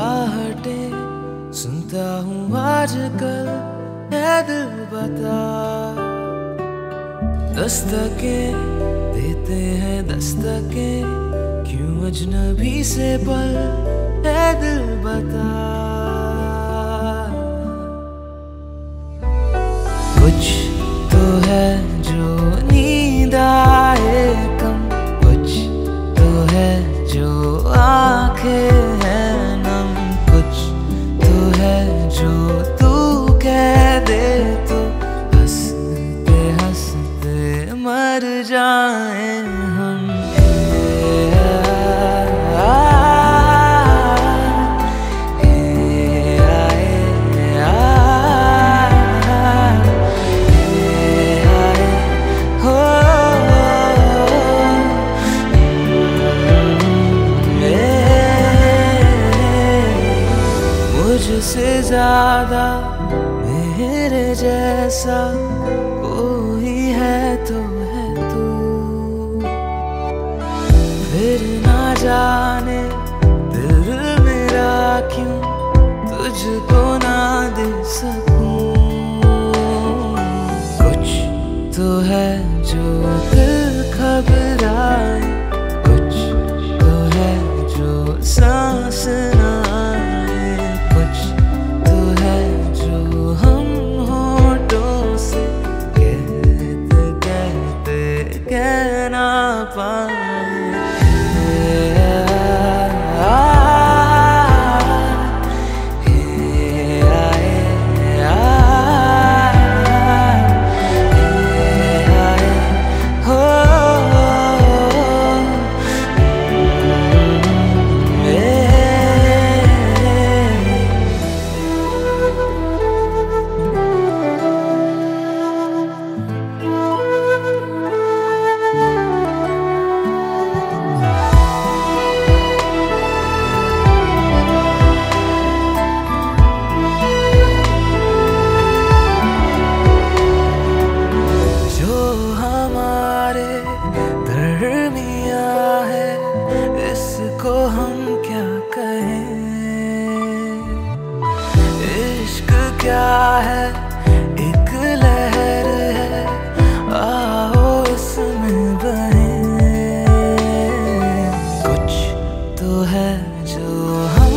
चाहटे सुनता हूँ आजकल कल दिल बता। दस्तके देते हैं दस्तके, क्यों अजनबी से पल दिल बता। जो तू कह दे तो हँसते हँसते मर जाए। ज़्यादा मेरे जैसा कोई है तो है तू। फिर ना जाने दिल मेरा क्यों तुझको हम क्या कहें? इश्क क्या है? एक लहर है। आओ इसमें बहे कुछ तो है जो हम